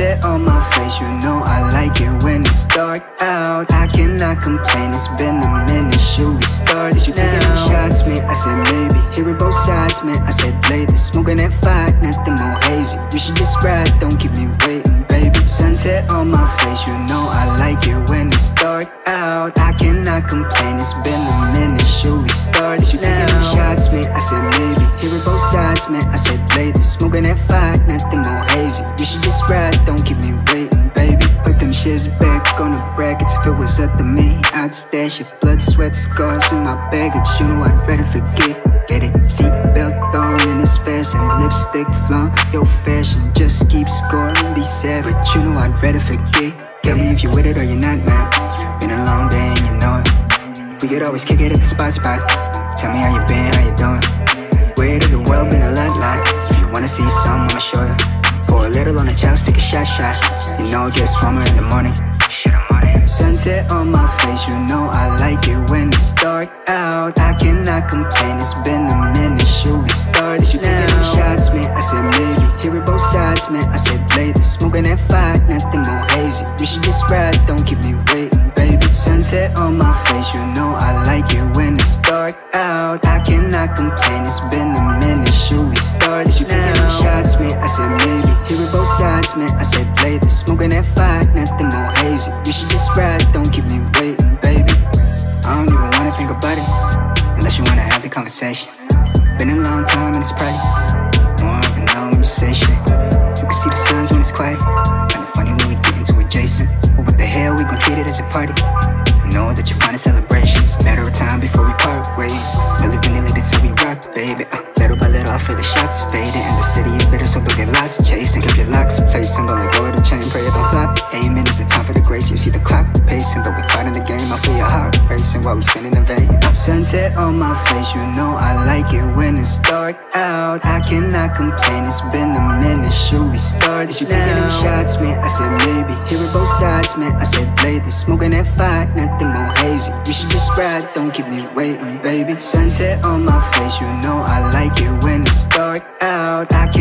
Sunset on my face, you know I like it when it's dark out. I cannot complain, it's been a minute, should we start? Is you taking them shots, man? I said maybe, hearing both sides, man. I said later, smoking at five, nothing more hazy. We should just ride, don't keep me waiting, baby. Sunset on my face, you know I like it when it's dark out. I cannot complain, it's been a minute, should we start? Is you taking them shots, man? I said maybe, hearing both sides, man. I said later, smoking at five, nothing more hazy. We should don't keep me waiting, baby. Put them shits back on the brackets. If it was up to me, I'd stash your Blood, sweat, scars in my baggage. You know I'd rather forget. Get it, seatbelt on and it's fast And lipstick flaunt your fashion Just keep scoring, be savage You know I'd rather forget. Tell me if you're with it or you're not, man. Been a long day and you know it. We could always kick it at the spot spot. Tell me how you been, how you doing. Way to the world, been a lot, lot If you wanna see some, I'ma show you shot, You know it gets warmer in the morning Sunset on my face, you know I like it when it's dark out. I cannot complain, it's been a minute, should we start? Is you taking them shots, man? I said maybe, hearing both sides, man. I said later, smoking at five, nothing more hazy. We should just ride, don't keep me waiting, baby. Sunset on my face, you know I like it when it's dark out. I cannot complain, it's been a minute, should we start? Is you taking them shots, man? I said maybe, hearing both sides, man. I said later, smoking that fire, nothing more hazy. We should just ride, don't keep me waiting, baby. I don't even wanna think about it Unless you wanna have the conversation. Been a long time and it's private More of a know when you say shit You can see the signs when it's quiet Kinda funny when we get into adjacent. But what the hell, we gon' treat it as a party? I know that you find it celebrations Matter of time before we part ways. Really vanilla, this how we rock, baby uh, Little by little, I feel the shots fading. And the city is bitter, so don't get lost chasing Keep your locks let go of spinning in vain Sunset on my face, you know I like it when it's dark out. I cannot complain, it's been a minute, should we start? Is you taking them shots, man? I said maybe, Here hearing both sides, man I said later, smoking that five, nothing more hazy. We should just ride, don't keep me waiting, baby. Sunset on my face, you know I like it when it's dark out. I it's